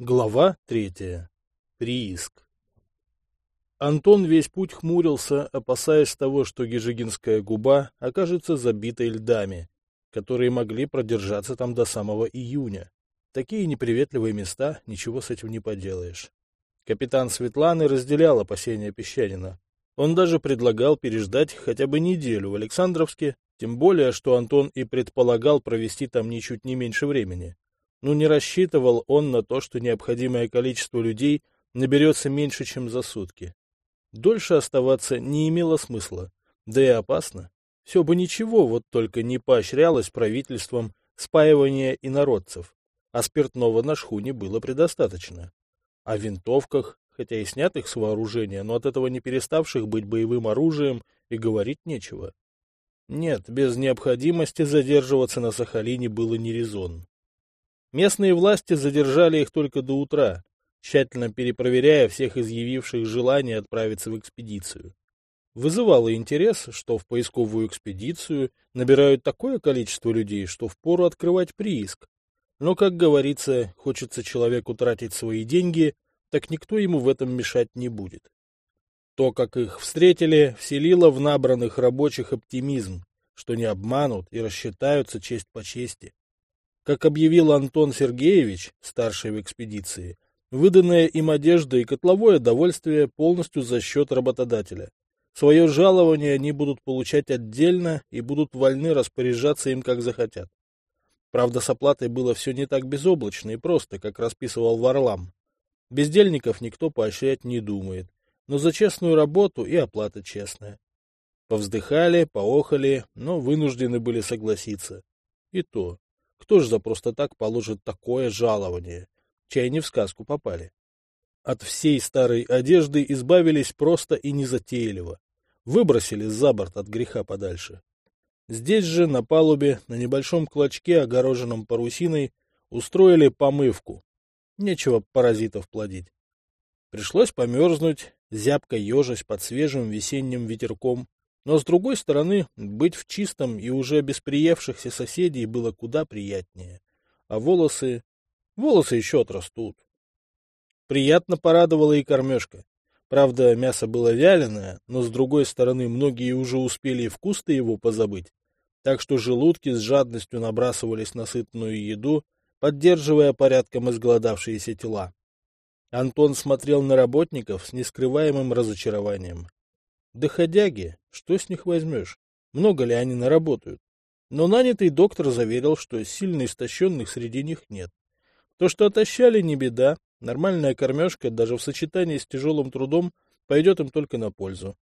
Глава третья. Прииск. Антон весь путь хмурился, опасаясь того, что Гижигинская губа окажется забитой льдами, которые могли продержаться там до самого июня. Такие неприветливые места, ничего с этим не поделаешь. Капитан Светланы разделял опасения Песчанина. Он даже предлагал переждать хотя бы неделю в Александровске, тем более, что Антон и предполагал провести там ничуть не меньше времени. Но не рассчитывал он на то, что необходимое количество людей наберется меньше, чем за сутки. Дольше оставаться не имело смысла, да и опасно. Все бы ничего, вот только не поощрялось правительством спаивание инородцев, а спиртного на шхуне было предостаточно. О винтовках, хотя и снятых с вооружения, но от этого не переставших быть боевым оружием, и говорить нечего. Нет, без необходимости задерживаться на Сахалине было не резон. Местные власти задержали их только до утра, тщательно перепроверяя всех изъявивших желание отправиться в экспедицию. Вызывало интерес, что в поисковую экспедицию набирают такое количество людей, что впору открывать прииск. Но, как говорится, хочется человеку тратить свои деньги, так никто ему в этом мешать не будет. То, как их встретили, вселило в набранных рабочих оптимизм, что не обманут и рассчитаются честь по чести. Как объявил Антон Сергеевич, старший в экспедиции, выданная им одежда и котловое довольствие полностью за счет работодателя. Свое жалование они будут получать отдельно и будут вольны распоряжаться им как захотят. Правда, с оплатой было все не так безоблачно и просто, как расписывал Варлам. Бездельников никто поощрять не думает, но за честную работу и оплата честная. Повздыхали, поохали, но вынуждены были согласиться. И то, кто ж за просто так положит такое жалование? Чай не в сказку попали. От всей старой одежды избавились просто и незатейливо. Выбросили за борт от греха подальше. Здесь же, на палубе, на небольшом клочке, огороженном парусиной, устроили помывку. Нечего паразитов плодить. Пришлось померзнуть, зябко ежась под свежим весенним ветерком, но, с другой стороны, быть в чистом и уже без приевшихся соседей было куда приятнее. А волосы... Волосы еще отрастут. Приятно порадовала и кормежка. Правда, мясо было вяленое, но, с другой стороны, многие уже успели и вкус-то его позабыть. Так что желудки с жадностью набрасывались на сытную еду, поддерживая порядком изголодавшиеся тела. Антон смотрел на работников с нескрываемым разочарованием. Доходяги, что с них возьмешь? Много ли они наработают? Но нанятый доктор заверил, что сильно истощенных среди них нет. То, что отощали, не беда. Нормальная кормежка, даже в сочетании с тяжелым трудом, пойдет им только на пользу.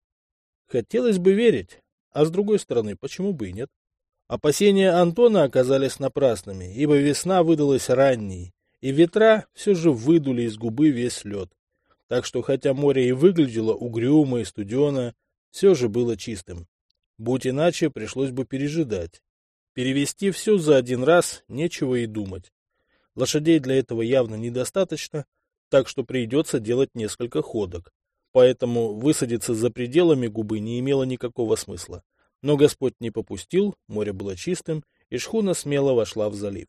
Хотелось бы верить, а с другой стороны, почему бы и нет? Опасения Антона оказались напрасными, ибо весна выдалась ранней, и ветра все же выдули из губы весь лед. Так что, хотя море и выглядело угрюмо и студено, все же было чистым. Будь иначе, пришлось бы пережидать. Перевести все за один раз нечего и думать. Лошадей для этого явно недостаточно, так что придется делать несколько ходок. Поэтому высадиться за пределами губы не имело никакого смысла. Но Господь не попустил, море было чистым, и шхуна смело вошла в залив.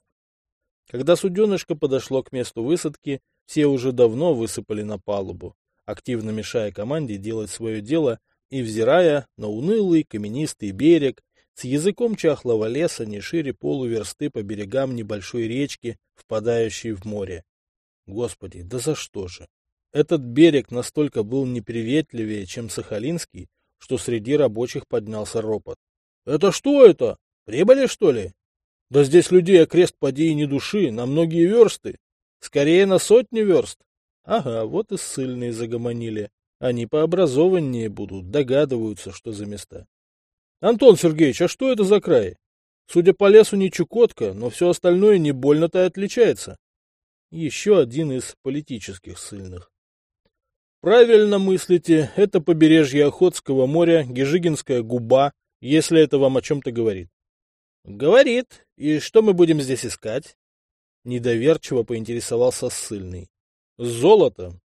Когда суденышко подошло к месту высадки, все уже давно высыпали на палубу, активно мешая команде делать свое дело и взирая на унылый каменистый берег с языком чахлого леса не шире полуверсты по берегам небольшой речки, впадающей в море. Господи, да за что же? Этот берег настолько был неприветливее, чем Сахалинский, что среди рабочих поднялся ропот. — Это что это? Прибыли, что ли? Да здесь людей окрест поди и не души, на многие версты. Скорее на сотни верст. Ага, вот и ссыльные загомонили. Они пообразованнее будут, догадываются, что за места. Антон Сергеевич, а что это за край? Судя по лесу, не Чукотка, но все остальное не больно-то и отличается. Еще один из политических ссыльных. Правильно мыслите, это побережье Охотского моря, Гежигинская губа, если это вам о чем-то говорит. Говорит. И что мы будем здесь искать? Недоверчиво поинтересовался ссыльный. Золото,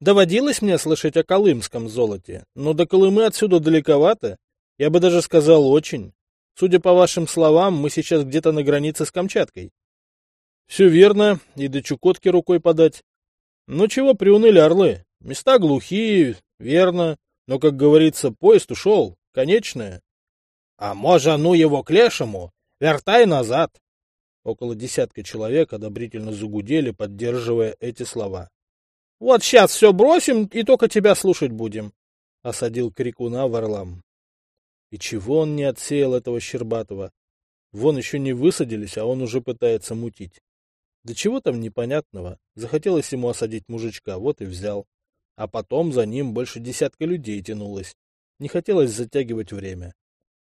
Доводилось мне слышать о колымском золоте, но до Колымы отсюда далековато. Я бы даже сказал очень. Судя по вашим словам, мы сейчас где-то на границе с Камчаткой. Все верно, и до Чукотки рукой подать. Ну чего приуныли орлы? Места глухие, верно, но, как говорится, поезд ушел, конечное. А може, ну его к лешему, вертай назад. Около десятка человек одобрительно загудели, поддерживая эти слова. — Вот сейчас все бросим и только тебя слушать будем, — осадил крикуна Варлам. И чего он не отсеял этого Щербатова? Вон еще не высадились, а он уже пытается мутить. Да чего там непонятного? Захотелось ему осадить мужичка, вот и взял. А потом за ним больше десятка людей тянулось. Не хотелось затягивать время.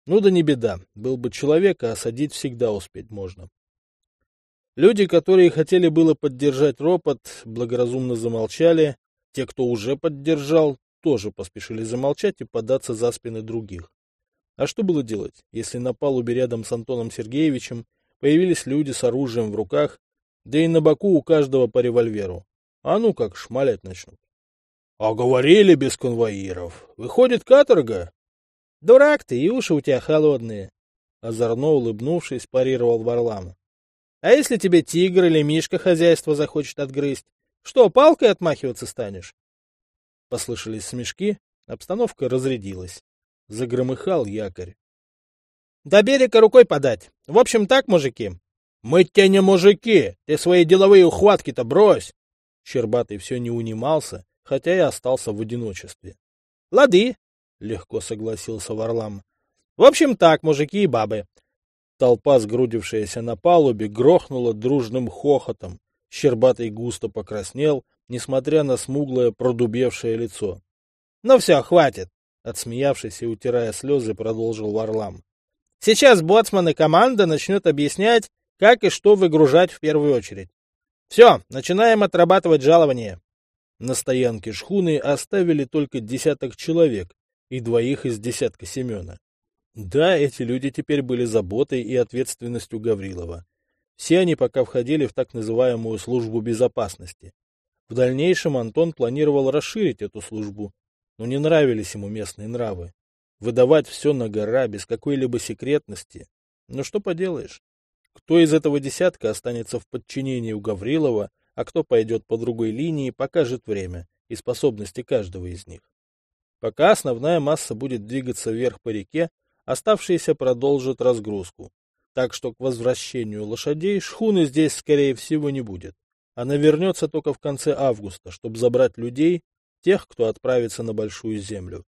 Ну да не беда, был бы человек, а осадить всегда успеть можно. Люди, которые хотели было поддержать ропот, благоразумно замолчали. Те, кто уже поддержал, тоже поспешили замолчать и податься за спины других. А что было делать, если на палубе рядом с Антоном Сергеевичем появились люди с оружием в руках, да и на боку у каждого по револьверу? А ну как шмалять начнут. — А говорили без конвоиров. Выходит, каторга? — Дурак ты, и уши у тебя холодные. Озорно улыбнувшись, парировал Варлам. — А если тебе тигр или мишка хозяйство захочет отгрызть? Что, палкой отмахиваться станешь? Послышались смешки, обстановка разрядилась. Загромыхал якорь. До берега рукой подать. В общем так, мужики. Мы те не мужики, ты свои деловые ухватки-то брось. Щербатый все не унимался, хотя и остался в одиночестве. Лады, легко согласился Варлам. В общем так, мужики и бабы. Толпа, сгрудившаяся на палубе, грохнула дружным хохотом. Щербатый густо покраснел, несмотря на смуглое продубевшее лицо. — Ну все, хватит! Отсмеявшись и утирая слезы, продолжил Варлам. Сейчас боцман и команда начнет объяснять, как и что выгружать в первую очередь. Все, начинаем отрабатывать жалование. На стоянке шхуны оставили только десяток человек и двоих из десятка Семена. Да, эти люди теперь были заботой и ответственностью Гаврилова. Все они пока входили в так называемую службу безопасности. В дальнейшем Антон планировал расширить эту службу но не нравились ему местные нравы. Выдавать все на гора, без какой-либо секретности. Ну что поделаешь? Кто из этого десятка останется в подчинении у Гаврилова, а кто пойдет по другой линии, покажет время и способности каждого из них. Пока основная масса будет двигаться вверх по реке, оставшиеся продолжат разгрузку. Так что к возвращению лошадей шхуны здесь, скорее всего, не будет. Она вернется только в конце августа, чтобы забрать людей тех, кто отправится на Большую Землю.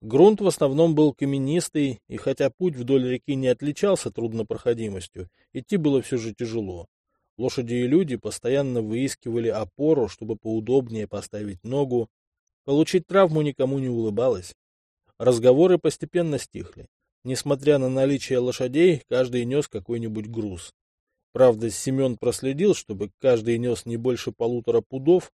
Грунт в основном был каменистый, и хотя путь вдоль реки не отличался труднопроходимостью, идти было все же тяжело. Лошади и люди постоянно выискивали опору, чтобы поудобнее поставить ногу. Получить травму никому не улыбалось. Разговоры постепенно стихли. Несмотря на наличие лошадей, каждый нес какой-нибудь груз. Правда, Семен проследил, чтобы каждый нес не больше полутора пудов,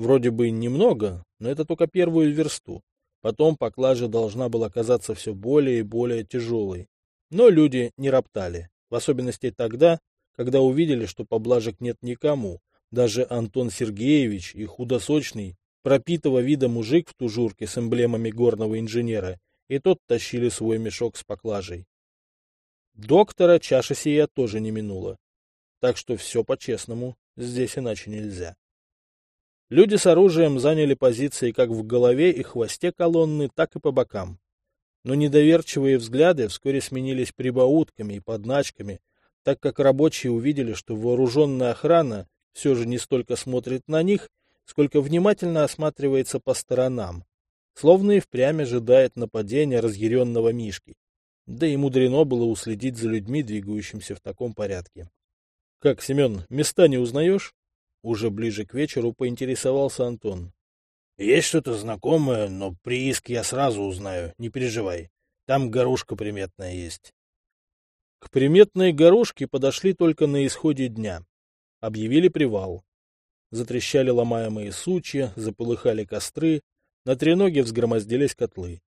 Вроде бы немного, но это только первую версту. Потом поклажа должна была казаться все более и более тяжелой. Но люди не роптали, в особенности тогда, когда увидели, что поблажек нет никому. Даже Антон Сергеевич и худосочный, пропитого вида мужик в тужурке с эмблемами горного инженера, и тот тащили свой мешок с поклажей. Доктора чаша сия тоже не минула. Так что все по-честному, здесь иначе нельзя. Люди с оружием заняли позиции как в голове и хвосте колонны, так и по бокам. Но недоверчивые взгляды вскоре сменились прибаутками и подначками, так как рабочие увидели, что вооруженная охрана все же не столько смотрит на них, сколько внимательно осматривается по сторонам, словно и впрямь ожидает нападения разъяренного Мишки. Да и мудрено было уследить за людьми, двигающимися в таком порядке. — Как, Семен, места не узнаешь? Уже ближе к вечеру поинтересовался Антон. — Есть что-то знакомое, но прииск я сразу узнаю, не переживай. Там горушка приметная есть. К приметной горушке подошли только на исходе дня. Объявили привал. Затрещали ломаемые сучья, заполыхали костры, на треноге взгромоздились котлы.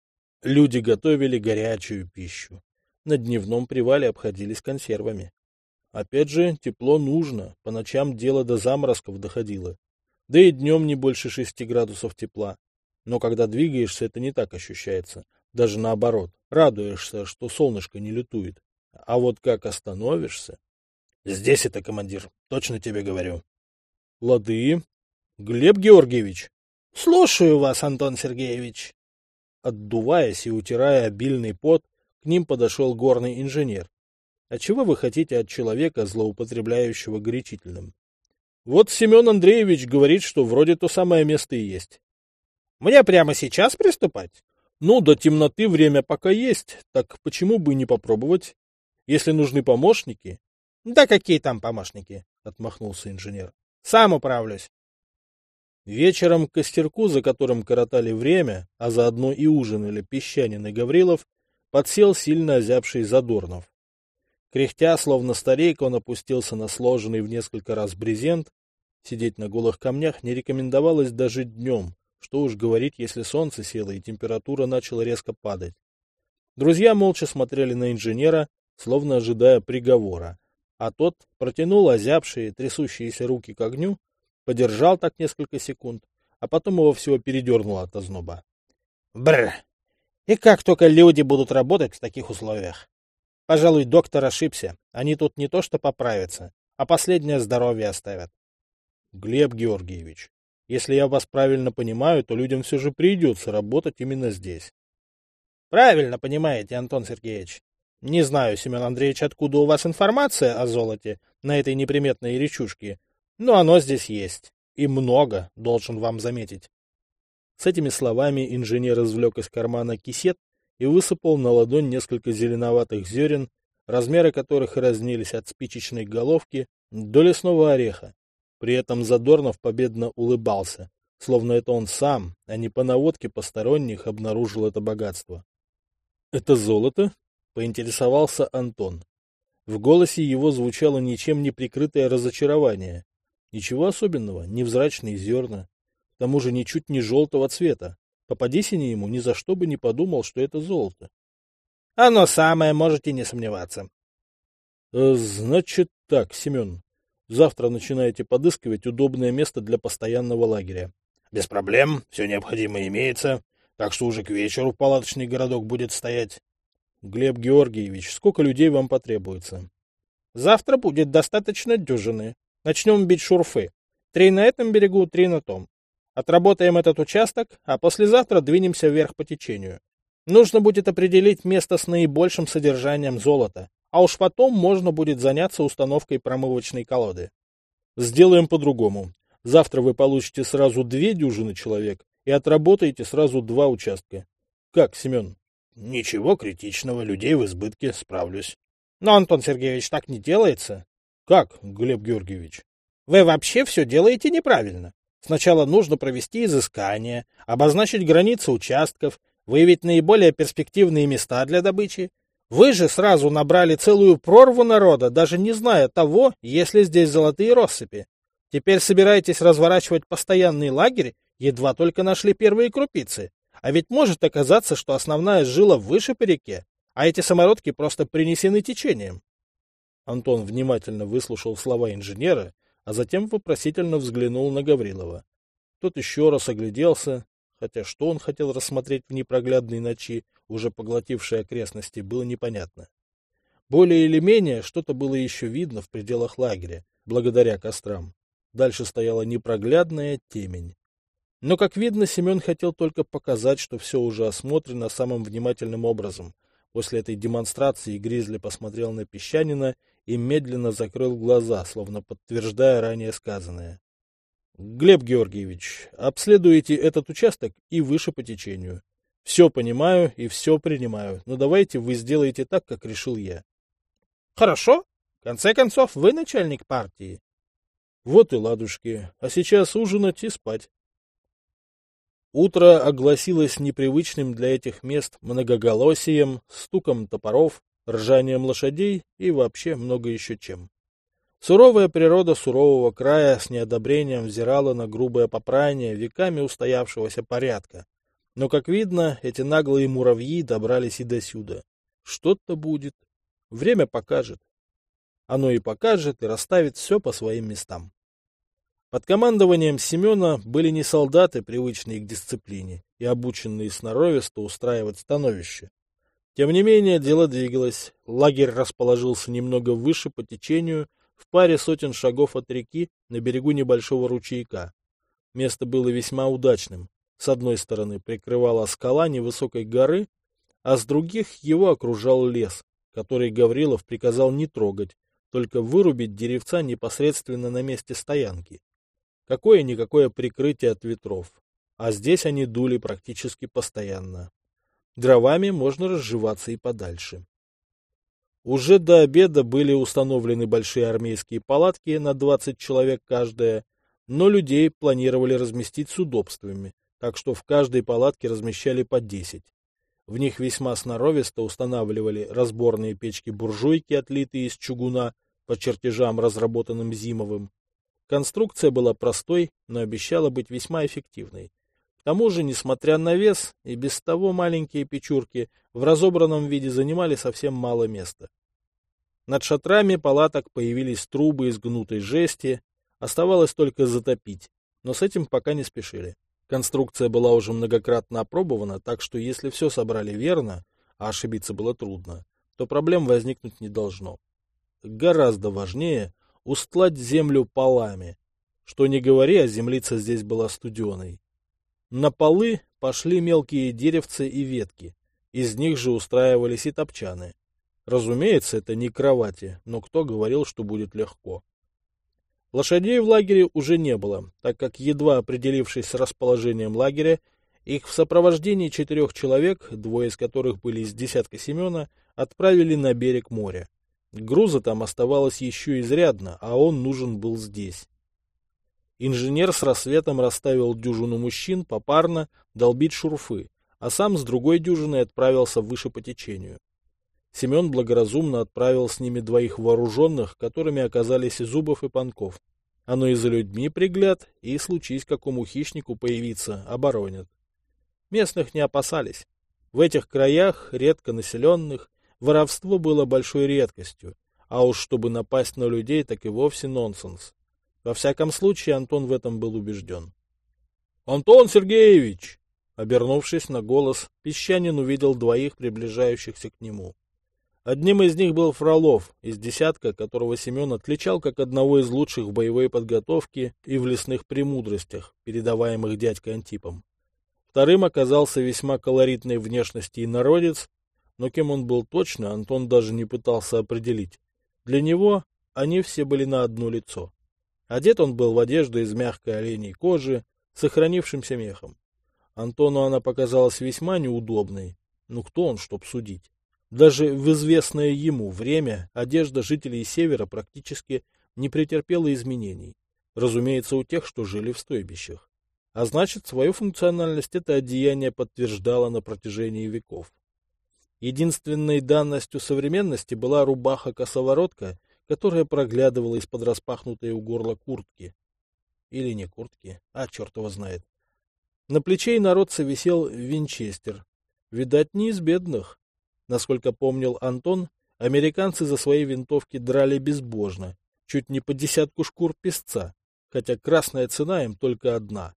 Люди готовили горячую пищу. На дневном привале обходились консервами. Опять же, тепло нужно, по ночам дело до заморозков доходило. Да и днем не больше шести градусов тепла. Но когда двигаешься, это не так ощущается. Даже наоборот, радуешься, что солнышко не лютует. А вот как остановишься... Здесь это, командир, точно тебе говорю. Лады. Глеб Георгиевич. Слушаю вас, Антон Сергеевич. Отдуваясь и утирая обильный пот, к ним подошел горный инженер. А чего вы хотите от человека, злоупотребляющего горячительным? Вот Семен Андреевич говорит, что вроде то самое место и есть. Мне прямо сейчас приступать? Ну, до темноты время пока есть, так почему бы не попробовать? Если нужны помощники... Да какие там помощники? Отмахнулся инженер. Сам управлюсь. Вечером к костерку, за которым коротали время, а заодно и ужинали Песчанин и Гаврилов, подсел сильно озябший Задорнов. Кряхтя, словно старейка, он опустился на сложенный в несколько раз брезент. Сидеть на голых камнях не рекомендовалось даже днем, что уж говорить, если солнце село и температура начала резко падать. Друзья молча смотрели на инженера, словно ожидая приговора, а тот протянул озябшие, трясущиеся руки к огню, подержал так несколько секунд, а потом его всего передернуло от озноба. Бррр! И как только люди будут работать в таких условиях? Пожалуй, доктор ошибся. Они тут не то что поправятся, а последнее здоровье оставят. Глеб Георгиевич, если я вас правильно понимаю, то людям все же придется работать именно здесь. Правильно понимаете, Антон Сергеевич. Не знаю, Семен Андреевич, откуда у вас информация о золоте на этой неприметной речушке, но оно здесь есть. И много, должен вам заметить. С этими словами инженер извлек из кармана кисет и высыпал на ладонь несколько зеленоватых зерен, размеры которых разнились от спичечной головки до лесного ореха. При этом Задорнов победно улыбался, словно это он сам, а не по наводке посторонних обнаружил это богатство. — Это золото? — поинтересовался Антон. В голосе его звучало ничем не прикрытое разочарование. Ничего особенного, невзрачные зерна, к тому же ничуть не желтого цвета. Попадись они ему, ни за что бы не подумал, что это золото. — Оно самое, можете не сомневаться. «Э, — Значит так, Семен, Завтра начинаете подыскивать удобное место для постоянного лагеря. Без проблем, все необходимое имеется, так что уже к вечеру палаточный городок будет стоять. Глеб Георгиевич, сколько людей вам потребуется? Завтра будет достаточно дюжины. Начнем бить шурфы. Три на этом берегу, три на том. Отработаем этот участок, а послезавтра двинемся вверх по течению. Нужно будет определить место с наибольшим содержанием золота, а уж потом можно будет заняться установкой промывочной колоды. Сделаем по-другому. Завтра вы получите сразу две дюжины человек и отработаете сразу два участка. Как, Семен? Ничего критичного, людей в избытке, справлюсь. Но, Антон Сергеевич, так не делается. Как, Глеб Георгиевич? Вы вообще все делаете неправильно. Сначала нужно провести изыскание, обозначить границы участков, выявить наиболее перспективные места для добычи, вы же сразу набрали целую прорву народа, даже не зная того, есть ли здесь золотые россыпи. Теперь собираетесь разворачивать постоянный лагерь, едва только нашли первые крупицы. А ведь может оказаться, что основная жила выше по реке, а эти самородки просто принесены течением. Антон внимательно выслушал слова инженера, а затем вопросительно взглянул на Гаврилова. Тот еще раз огляделся, хотя что он хотел рассмотреть в непроглядной ночи, уже поглотившей окрестности, было непонятно. Более или менее что-то было еще видно в пределах лагеря, благодаря кострам. Дальше стояла непроглядная темень. Но, как видно, Семен хотел только показать, что все уже осмотрено самым внимательным образом. После этой демонстрации Гризли посмотрел на песчанина и медленно закрыл глаза, словно подтверждая ранее сказанное. Глеб Георгиевич, обследуйте этот участок и выше по течению. Все понимаю и все принимаю, но давайте вы сделаете так, как решил я. Хорошо. В конце концов, вы начальник партии. Вот и ладушки. А сейчас ужинать и спать. Утро огласилось непривычным для этих мест многоголосием, стуком топоров, ржанием лошадей и вообще много еще чем. Суровая природа сурового края с неодобрением взирала на грубое попрание веками устоявшегося порядка. Но, как видно, эти наглые муравьи добрались и до сюда. Что-то будет. Время покажет. Оно и покажет, и расставит все по своим местам. Под командованием Семена были не солдаты, привычные к дисциплине и обученные сноровисто устраивать становище. Тем не менее, дело двигалось. Лагерь расположился немного выше по течению, в паре сотен шагов от реки на берегу небольшого ручейка. Место было весьма удачным. С одной стороны прикрывала скала невысокой горы, а с других его окружал лес, который Гаврилов приказал не трогать, только вырубить деревца непосредственно на месте стоянки. Какое-никакое прикрытие от ветров, а здесь они дули практически постоянно. Дровами можно разживаться и подальше. Уже до обеда были установлены большие армейские палатки на 20 человек каждая, но людей планировали разместить с удобствами, так что в каждой палатке размещали по 10. В них весьма сноровисто устанавливали разборные печки-буржуйки, отлитые из чугуна, по чертежам, разработанным Зимовым. Конструкция была простой, но обещала быть весьма эффективной. К тому же, несмотря на вес, и без того маленькие печурки в разобранном виде занимали совсем мало места. Над шатрами палаток появились трубы из гнутой жести, оставалось только затопить, но с этим пока не спешили. Конструкция была уже многократно опробована, так что если все собрали верно, а ошибиться было трудно, то проблем возникнуть не должно. Гораздо важнее устлать землю полами. Что не говори, а землица здесь была студеной. На полы пошли мелкие деревцы и ветки. Из них же устраивались и топчаны. Разумеется, это не кровати, но кто говорил, что будет легко. Лошадей в лагере уже не было, так как, едва определившись с расположением лагеря, их в сопровождении четырех человек, двое из которых были из десятка Семена, отправили на берег моря. Груза там оставалось еще изрядно, а он нужен был здесь. Инженер с рассветом расставил дюжину мужчин попарно долбить шурфы, а сам с другой дюжиной отправился выше по течению. Семен благоразумно отправил с ними двоих вооруженных, которыми оказались и Зубов, и Панков. Оно и за людьми пригляд, и случись какому хищнику появиться, оборонят. Местных не опасались. В этих краях, редко населенных, воровство было большой редкостью, а уж чтобы напасть на людей, так и вовсе нонсенс. Во всяком случае, Антон в этом был убежден. — Антон Сергеевич! Обернувшись на голос, песчанин увидел двоих приближающихся к нему. Одним из них был Фролов, из десятка, которого Семен отличал как одного из лучших в боевой подготовке и в лесных премудростях, передаваемых дядькой Антипом. Вторым оказался весьма колоритной внешности и народец, но кем он был точно, Антон даже не пытался определить. Для него они все были на одно лицо. Одет он был в одежду из мягкой оленей кожи, сохранившимся мехом. Антону она показалась весьма неудобной. Ну кто он, чтоб судить? Даже в известное ему время одежда жителей Севера практически не претерпела изменений. Разумеется, у тех, что жили в стойбищах. А значит, свою функциональность это одеяние подтверждало на протяжении веков. Единственной данностью современности была рубаха-косоворотка, которая проглядывала из-под распахнутой у горла куртки. Или не куртки, а черт его знает. На плече народца висел винчестер. Видать, не из бедных. Насколько помнил Антон, американцы за свои винтовки драли безбожно, чуть не по десятку шкур песца, хотя красная цена им только одна.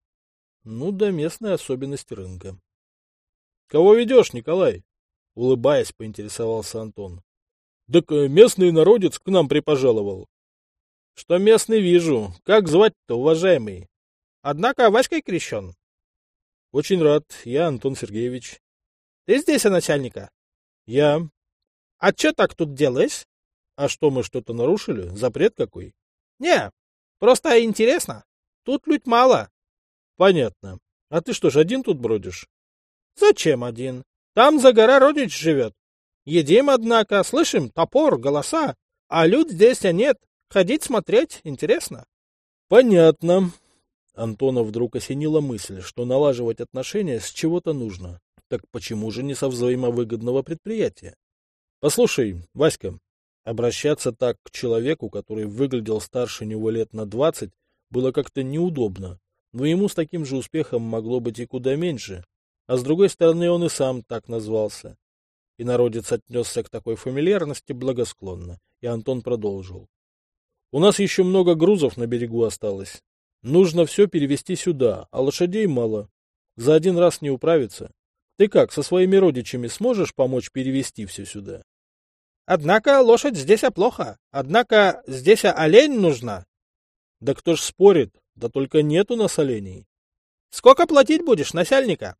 Ну да местная особенность рынка. — Кого ведешь, Николай? — улыбаясь, поинтересовался Антон. — Так э, местный народец к нам припожаловал. — Что местный вижу. Как звать-то, уважаемый? Однако Васькой крещен. — Очень рад. Я Антон Сергеевич. — Ты здесь, а начальника? Я. А что так тут делаешь? А что, мы что-то нарушили? Запрет какой? Не, просто интересно. Тут людь мало. Понятно. А ты что ж, один тут бродишь? Зачем один? Там за гора родич живет. Едим, однако, слышим топор, голоса. А люд здесь нет. Ходить смотреть интересно. Понятно. Антона вдруг осенила мысль, что налаживать отношения с чего-то нужно. Так почему же не со взаимовыгодного предприятия? Послушай, Васька, обращаться так к человеку, который выглядел старше него лет на двадцать, было как-то неудобно, но ему с таким же успехом могло быть и куда меньше. А с другой стороны, он и сам так назвался. И народец отнесся к такой фамильярности благосклонно, и Антон продолжил. У нас еще много грузов на берегу осталось. Нужно все перевести сюда, а лошадей мало. За один раз не управиться. Ты как, со своими родичами сможешь помочь перевести все сюда? Однако лошадь здесь оплоха. Однако здесь олень нужна. Да кто ж спорит, да только нет у нас оленей. Сколько платить будешь, насяльника?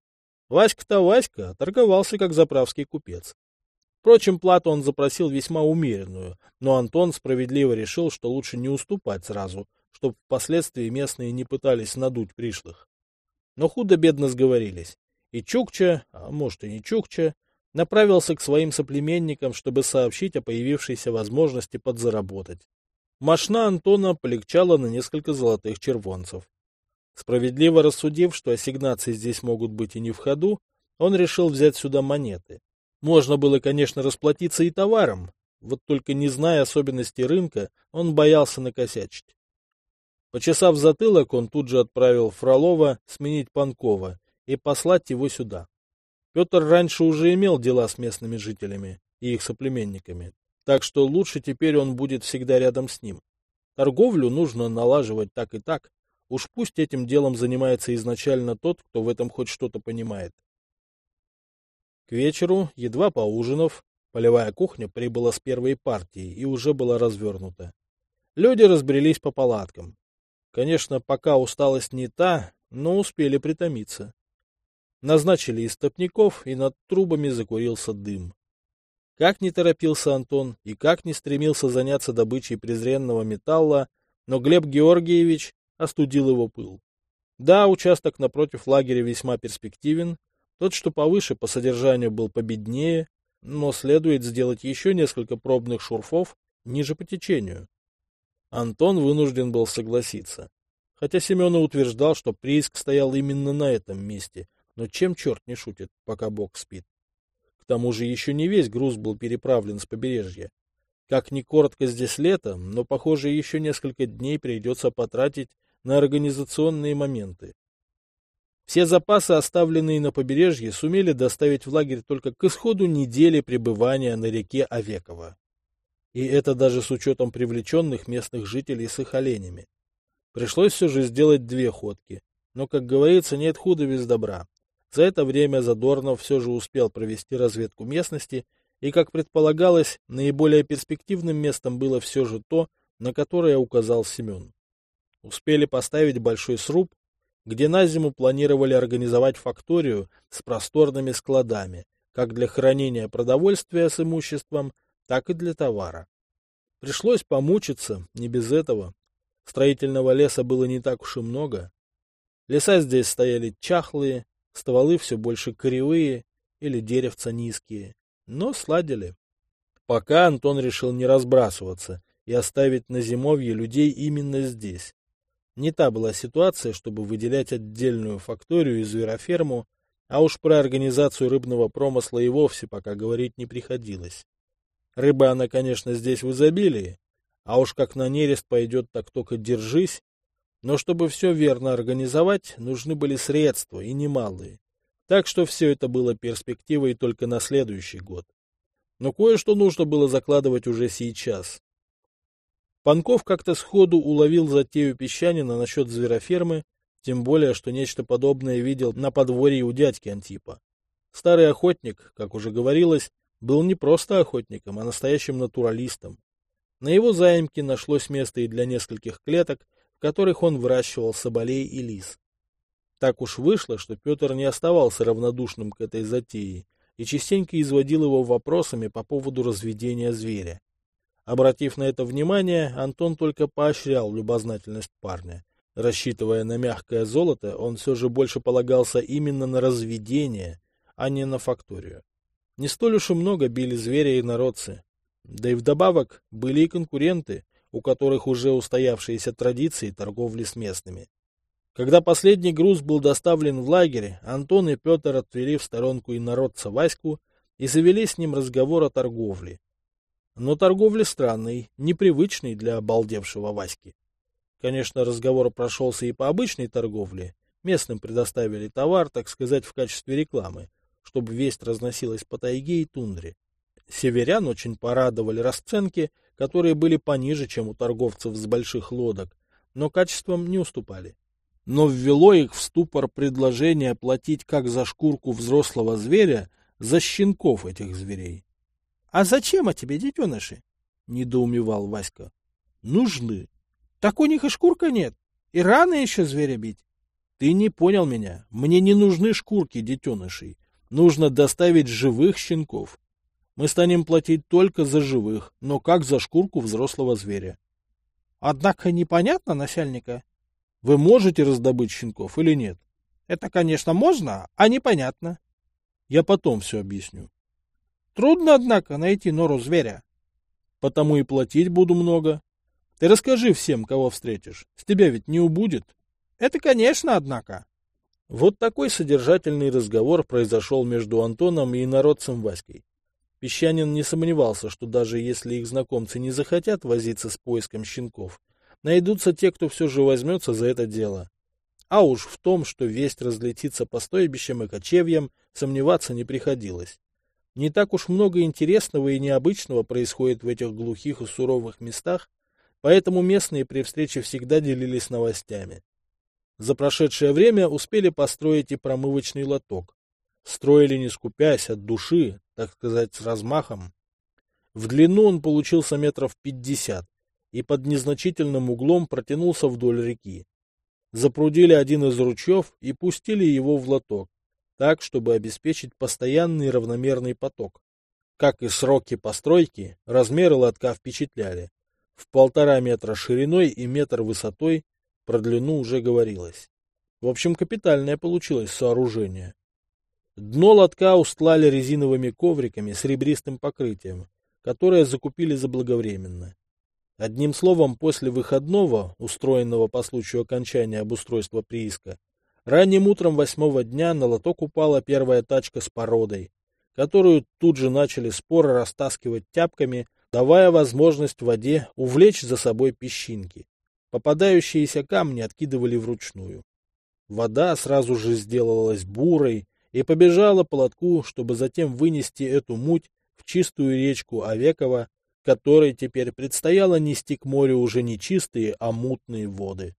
Васька-то Васька торговался как заправский купец. Впрочем, плату он запросил весьма умеренную, но Антон справедливо решил, что лучше не уступать сразу, чтобы впоследствии местные не пытались надуть пришлых. Но худо-бедно сговорились, и Чукча, а может и не Чукча, направился к своим соплеменникам, чтобы сообщить о появившейся возможности подзаработать. Машна Антона полегчала на несколько золотых червонцев. Справедливо рассудив, что ассигнации здесь могут быть и не в ходу, он решил взять сюда монеты. Можно было, конечно, расплатиться и товаром, вот только не зная особенностей рынка, он боялся накосячить. Почесав затылок, он тут же отправил Фролова сменить Панкова и послать его сюда. Петр раньше уже имел дела с местными жителями и их соплеменниками, так что лучше теперь он будет всегда рядом с ним. Торговлю нужно налаживать так и так, уж пусть этим делом занимается изначально тот, кто в этом хоть что-то понимает. К вечеру, едва поужинав, полевая кухня прибыла с первой партией и уже была развернута. Люди разбрелись по палаткам. Конечно, пока усталость не та, но успели притомиться. Назначили истопников, и над трубами закурился дым. Как не торопился Антон и как не стремился заняться добычей презренного металла, но Глеб Георгиевич остудил его пыл. Да, участок напротив лагеря весьма перспективен, тот, что повыше по содержанию, был победнее, но следует сделать еще несколько пробных шурфов ниже по течению. Антон вынужден был согласиться. Хотя Семен утверждал, что прииск стоял именно на этом месте, но чем черт не шутит, пока Бог спит? К тому же еще не весь груз был переправлен с побережья. Как ни коротко здесь лето, но, похоже, еще несколько дней придется потратить на организационные моменты. Все запасы, оставленные на побережье, сумели доставить в лагерь только к исходу недели пребывания на реке Овекова. И это даже с учетом привлеченных местных жителей с их оленями. Пришлось все же сделать две ходки, но, как говорится, нет худа без добра. За это время Задорнов все же успел провести разведку местности, и, как предполагалось, наиболее перспективным местом было все же то, на которое указал Семен. Успели поставить большой сруб, где на зиму планировали организовать факторию с просторными складами, как для хранения продовольствия с имуществом, так и для товара. Пришлось помучиться, не без этого. Строительного леса было не так уж и много. Леса здесь стояли чахлые, стволы все больше кривые или деревца низкие, но сладили. Пока Антон решил не разбрасываться и оставить на зимовье людей именно здесь. Не та была ситуация, чтобы выделять отдельную факторию и звероферму, а уж про организацию рыбного промысла и вовсе пока говорить не приходилось. Рыба она, конечно, здесь в изобилии, а уж как на нерест пойдет, так только держись, но чтобы все верно организовать, нужны были средства, и немалые. Так что все это было перспективой только на следующий год. Но кое-что нужно было закладывать уже сейчас. Панков как-то сходу уловил затею песчанина насчет зверофермы, тем более, что нечто подобное видел на подворье у дядьки Антипа. Старый охотник, как уже говорилось, был не просто охотником, а настоящим натуралистом. На его заимке нашлось место и для нескольких клеток, которых он выращивал соболей и лис. Так уж вышло, что Петр не оставался равнодушным к этой затее и частенько изводил его вопросами по поводу разведения зверя. Обратив на это внимание, Антон только поощрял любознательность парня. Рассчитывая на мягкое золото, он все же больше полагался именно на разведение, а не на факторию. Не столь уж и много били зверя и народцы. Да и вдобавок были и конкуренты, у которых уже устоявшиеся традиции торговли с местными. Когда последний груз был доставлен в лагерь, Антон и Петр отвели в сторонку инородца Ваську и завели с ним разговор о торговле. Но торговля странной, непривычной для обалдевшего Васьки. Конечно, разговор прошелся и по обычной торговле. Местным предоставили товар, так сказать, в качестве рекламы, чтобы весть разносилась по тайге и тундре. Северян очень порадовали расценки которые были пониже, чем у торговцев с больших лодок, но качеством не уступали. Но ввело их в ступор предложение платить как за шкурку взрослого зверя, за щенков этих зверей. А зачем о тебе детеныши? — недоумевал Васька. — Нужны. — Так у них и шкурка нет. И рано еще зверя бить. — Ты не понял меня. Мне не нужны шкурки детенышей. Нужно доставить живых щенков. Мы станем платить только за живых, но как за шкурку взрослого зверя. Однако непонятно, начальника. Вы можете раздобыть щенков или нет? Это, конечно, можно, а непонятно. Я потом все объясню. Трудно, однако, найти нору зверя. Потому и платить буду много. Ты расскажи всем, кого встретишь. С тебя ведь не убудет. Это, конечно, однако. Вот такой содержательный разговор произошел между Антоном и народцем Васькой. Песчанин не сомневался, что даже если их знакомцы не захотят возиться с поиском щенков, найдутся те, кто все же возьмется за это дело. А уж в том, что весть разлетится по стойбищам и кочевьям, сомневаться не приходилось. Не так уж много интересного и необычного происходит в этих глухих и суровых местах, поэтому местные при встрече всегда делились новостями. За прошедшее время успели построить и промывочный лоток. Строили не скупясь, от души, так сказать, с размахом. В длину он получился метров пятьдесят и под незначительным углом протянулся вдоль реки. Запрудили один из ручьев и пустили его в лоток, так, чтобы обеспечить постоянный равномерный поток. Как и сроки постройки, размеры лотка впечатляли. В полтора метра шириной и метр высотой про длину уже говорилось. В общем, капитальное получилось сооружение. Дно лотка устлали резиновыми ковриками с ребристым покрытием, которое закупили заблаговременно. Одним словом, после выходного, устроенного по случаю окончания обустройства прииска, ранним утром восьмого дня на лоток упала первая тачка с породой, которую тут же начали споро растаскивать тяпками, давая возможность воде увлечь за собой песчинки. Попадающиеся камни откидывали вручную. Вода сразу же сделалась бурой и побежала по лотку, чтобы затем вынести эту муть в чистую речку Овекова, которой теперь предстояло нести к морю уже не чистые, а мутные воды.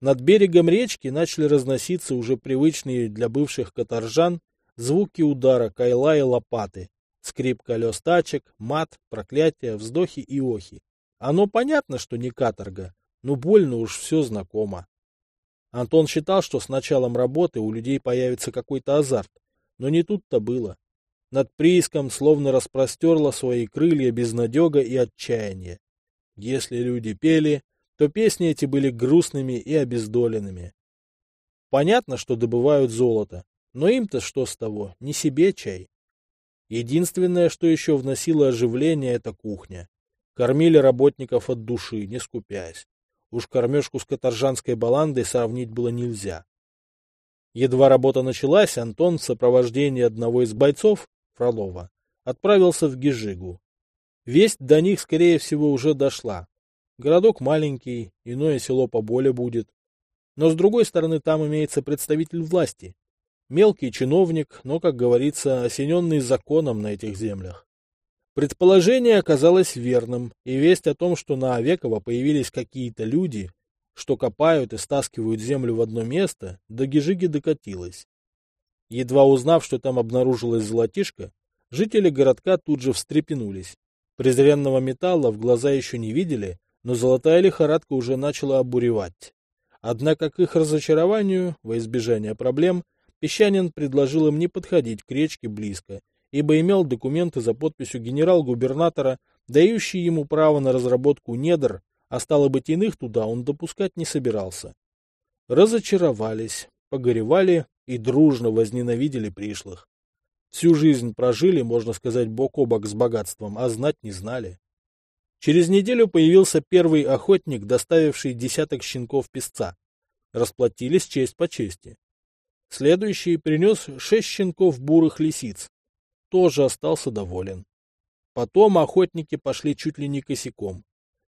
Над берегом речки начали разноситься уже привычные для бывших каторжан звуки удара кайла и лопаты, скрип колес тачек, мат, проклятия, вздохи и охи. Оно понятно, что не каторга, ну, больно уж все знакомо. Антон считал, что с началом работы у людей появится какой-то азарт, но не тут-то было. Над прииском словно распростерла свои крылья безнадега и отчаяние. Если люди пели, то песни эти были грустными и обездоленными. Понятно, что добывают золото, но им-то что с того, не себе чай. Единственное, что еще вносило оживление, это кухня. Кормили работников от души, не скупясь. Уж кормежку с каторжанской баландой сравнить было нельзя. Едва работа началась, Антон в сопровождении одного из бойцов, Фролова, отправился в Гижигу. Весть до них, скорее всего, уже дошла. Городок маленький, иное село поболее будет. Но, с другой стороны, там имеется представитель власти. Мелкий чиновник, но, как говорится, осененный законом на этих землях. Предположение оказалось верным, и весть о том, что на Овекова появились какие-то люди, что копают и стаскивают землю в одно место, до Гижиги докатилась. Едва узнав, что там обнаружилась золотишко, жители городка тут же встрепенулись. Презренного металла в глаза еще не видели, но золотая лихорадка уже начала обуревать. Однако к их разочарованию, во избежание проблем, Песчанин предложил им не подходить к речке близко ибо имел документы за подписью генерал-губернатора, дающие ему право на разработку недр, а стало быть иных туда он допускать не собирался. Разочаровались, погоревали и дружно возненавидели пришлых. Всю жизнь прожили, можно сказать, бок о бок с богатством, а знать не знали. Через неделю появился первый охотник, доставивший десяток щенков песца. Расплатились честь по чести. Следующий принес шесть щенков бурых лисиц, тоже остался доволен. Потом охотники пошли чуть ли не косяком.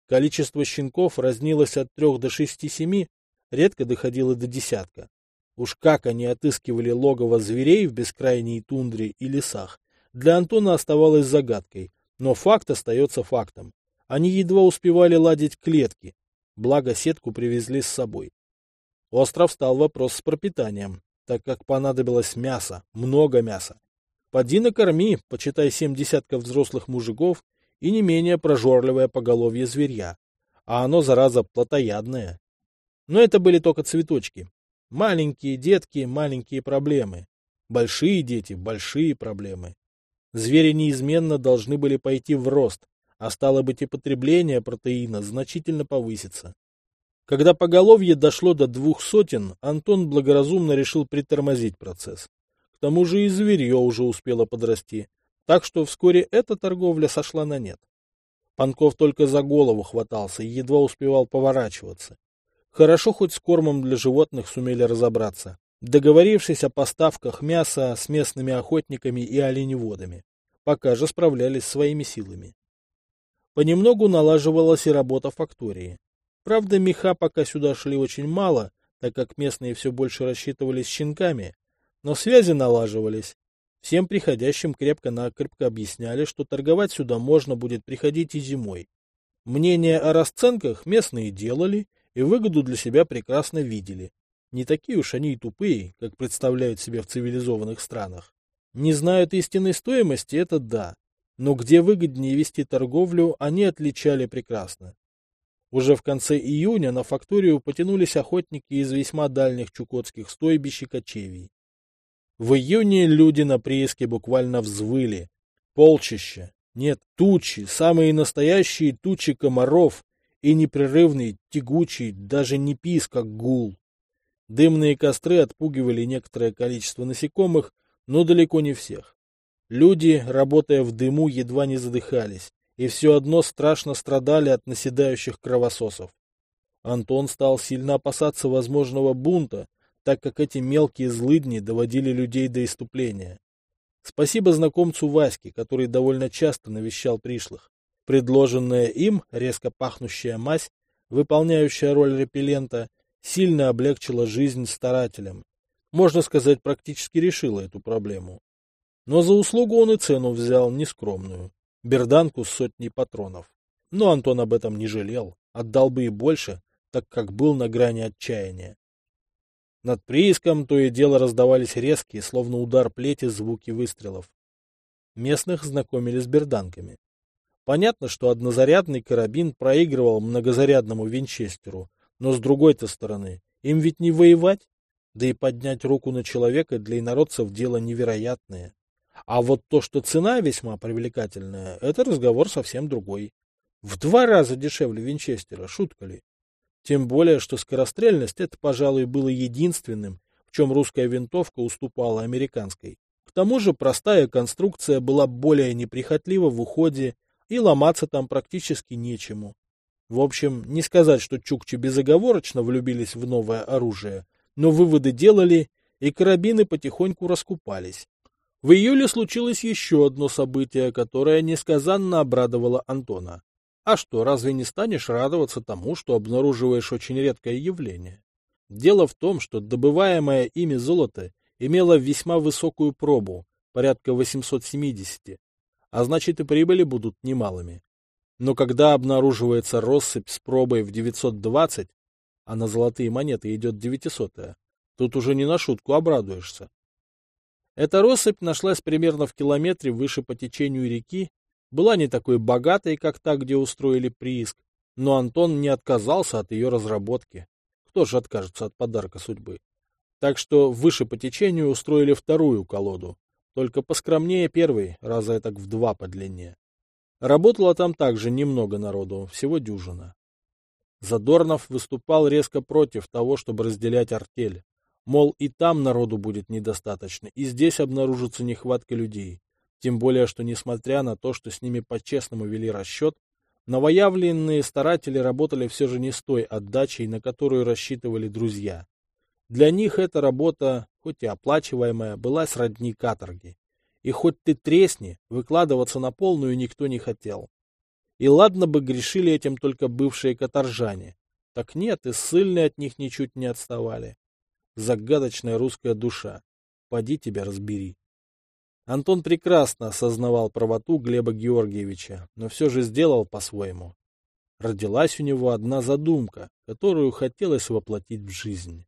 Количество щенков разнилось от трех до шести-семи, редко доходило до десятка. Уж как они отыскивали логово зверей в бескрайней тундре и лесах, для Антона оставалось загадкой, но факт остается фактом. Они едва успевали ладить клетки, благо сетку привезли с собой. Остров стал вопрос с пропитанием, так как понадобилось мясо, много мяса. Поди накорми, почитай семь десятков взрослых мужиков и не менее прожорливое поголовье зверья. А оно, зараза, плотоядное. Но это были только цветочки. Маленькие детки, маленькие проблемы. Большие дети, большие проблемы. Звери неизменно должны были пойти в рост, а стало быть и потребление протеина значительно повысится. Когда поголовье дошло до двух сотен, Антон благоразумно решил притормозить процесс. К тому же и зверье уже успело подрасти, так что вскоре эта торговля сошла на нет. Панков только за голову хватался и едва успевал поворачиваться. Хорошо хоть с кормом для животных сумели разобраться, договорившись о поставках мяса с местными охотниками и оленеводами. Пока же справлялись своими силами. Понемногу налаживалась и работа фактории. Правда, меха пока сюда шли очень мало, так как местные все больше рассчитывались щенками, но связи налаживались. Всем приходящим крепко-накрепко объясняли, что торговать сюда можно будет приходить и зимой. Мнение о расценках местные делали и выгоду для себя прекрасно видели. Не такие уж они и тупые, как представляют себе в цивилизованных странах. Не знают истинной стоимости, это да, но где выгоднее вести торговлю, они отличали прекрасно. Уже в конце июня на факторию потянулись охотники из весьма дальних чукотских стойбищ и кочевий. В июне люди на прииске буквально взвыли. Полчища, нет, тучи, самые настоящие тучи комаров и непрерывный, тягучий, даже не писк, как гул. Дымные костры отпугивали некоторое количество насекомых, но далеко не всех. Люди, работая в дыму, едва не задыхались и все одно страшно страдали от наседающих кровососов. Антон стал сильно опасаться возможного бунта, так как эти мелкие злыдни доводили людей до иступления. Спасибо знакомцу Ваське, который довольно часто навещал пришлых. Предложенная им резко пахнущая мазь, выполняющая роль репеллента, сильно облегчила жизнь старателям. Можно сказать, практически решила эту проблему. Но за услугу он и цену взял нескромную берданку с сотней патронов. Но Антон об этом не жалел, отдал бы и больше, так как был на грани отчаяния. Над прииском то и дело раздавались резкие, словно удар плети, звуки выстрелов. Местных знакомили с берданками. Понятно, что однозарядный карабин проигрывал многозарядному винчестеру, но с другой-то стороны, им ведь не воевать, да и поднять руку на человека для инородцев дело невероятное. А вот то, что цена весьма привлекательная, это разговор совсем другой. В два раза дешевле Винчестера, шутка ли? Тем более, что скорострельность это, пожалуй, было единственным, в чем русская винтовка уступала американской. К тому же простая конструкция была более неприхотлива в уходе, и ломаться там практически нечему. В общем, не сказать, что чукчи безоговорочно влюбились в новое оружие, но выводы делали, и карабины потихоньку раскупались. В июле случилось еще одно событие, которое несказанно обрадовало Антона. А что, разве не станешь радоваться тому, что обнаруживаешь очень редкое явление? Дело в том, что добываемое ими золото имело весьма высокую пробу, порядка 870, а значит и прибыли будут немалыми. Но когда обнаруживается россыпь с пробой в 920, а на золотые монеты идет 900, тут уже не на шутку обрадуешься. Эта россыпь нашлась примерно в километре выше по течению реки, была не такой богатой, как та, где устроили прииск, но Антон не отказался от ее разработки. Кто же откажется от подарка судьбы? Так что выше по течению устроили вторую колоду, только поскромнее первой, раза так в два по длине. Работало там также немного народу, всего дюжина. Задорнов выступал резко против того, чтобы разделять артель. Мол, и там народу будет недостаточно, и здесь обнаружится нехватка людей. Тем более, что несмотря на то, что с ними по-честному вели расчет, новоявленные старатели работали все же не с той отдачей, на которую рассчитывали друзья. Для них эта работа, хоть и оплачиваемая, была сродни каторги. И хоть ты тресни, выкладываться на полную никто не хотел. И ладно бы грешили этим только бывшие каторжане. Так нет, и ссыльные от них ничуть не отставали загадочная русская душа. Поди тебя разбери. Антон прекрасно осознавал правоту Глеба Георгиевича, но все же сделал по-своему. Родилась у него одна задумка, которую хотелось воплотить в жизнь.